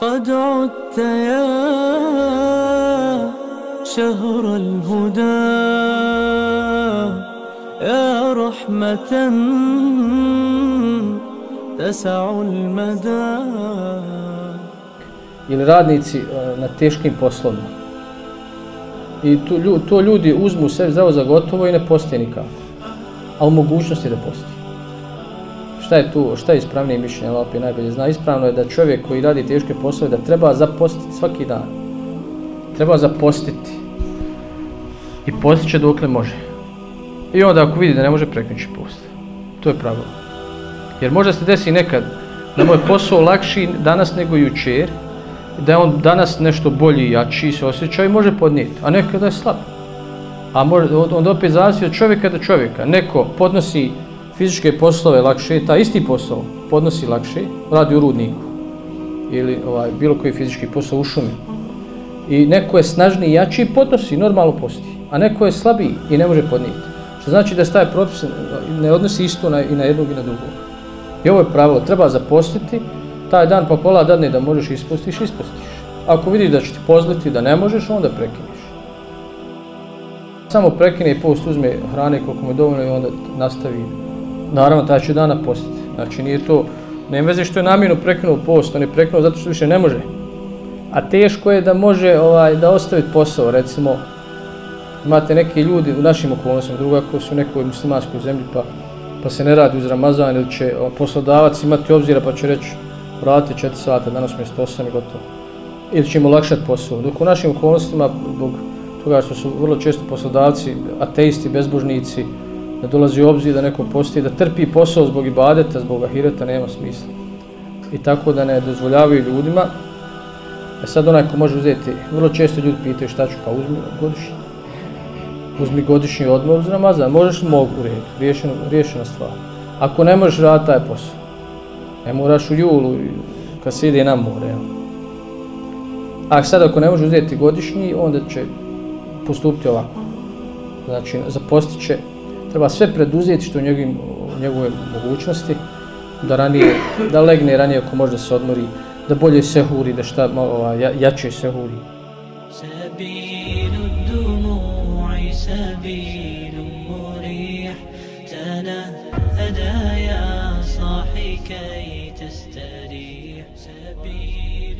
قد عدت يا شهر الهدى يا رحمة تسع المدى ili radnici e, na teškim poslovima. I to, to ljudi uzmu sve zdravo za gotovo i ne postoje nikako. A u mogućnosti da postoji. Šta je tu, šta je ispravnije mišljenje, Allah opet najbolje zna. Ispravno je da čovjek koji radi teške poslove da treba zapostiti svaki dan. Treba zapostiti. I postiće dokle može. I onda ako vidi da ne može preknući post. To je pravilo. Jer može se desi nekad da moj posao lakši danas nego jučer, da je on danas nešto bolji i jači se osjeća i može podnijeti, a nekada je slab. A može, onda opet zavisi od čovjeka do čovjeka. Neko podnosi fizičke poslove lakše, ta isti posao podnosi lakše, radi u rudniku ili ovaj, bilo koji fizički posao u šumi. I neko je snažniji i jači i podnosi, normalno posti. A neko je slabiji i ne može podnijeti. Što znači da staje propis ne odnosi isto na, i na jednog i na drugog. I ovo je pravilo, treba zapostiti, taj dan pa pola dadne da možeš ispostiš, ispostiš. Ako vidiš da će ti pozliti da ne možeš, onda prekiniš. Samo prekine i post uzme hrane koliko mu je dovoljno i onda nastavi. Naravno, taj će dana postiti. Znači, nije to, ne veze što je namjerno prekinuo post, on je prekinuo zato što više ne može. A teško je da može ovaj da ostavi posao, recimo, imate neki ljudi u našim okolnostima, drugo ako su u nekoj muslimanskoj zemlji, pa, pa se ne radi uz Ramazan ili će poslodavac imati obzira pa će reći vratite 4 sata, danas mjesto 8 i gotovo. Ili će im olakšati posao. Dok u našim okolnostima, zbog toga što su vrlo često poslodavci, ateisti, bezbožnici, da dolazi u obzir da neko postoji, da trpi posao zbog ibadeta, zbog ahireta, nema smisla. I tako da ne dozvoljavaju ljudima. E sad onaj ko može uzeti, vrlo često ljudi pitaju šta ću, pa uzmi godišnji. Uzmi godišnji odmor uz Ramazan, možeš li mogu u redu, riješena, riješena stvar. Ako ne možeš raditi taj posao, Ne moraš u julu kad se ide na more. A sad ako ne može uzeti godišnji, onda će postupiti ovako. Znači, zapostit će, treba sve preduzeti što u njegovim, njegove mogućnosti, da ranije, da legne ranije ako može da se odmori, da bolje se huri, da šta malo ova, ja, jače se huri. Sabilu dumu'i sabilu murih, tana hadaya صاحي كي تستريح سبيل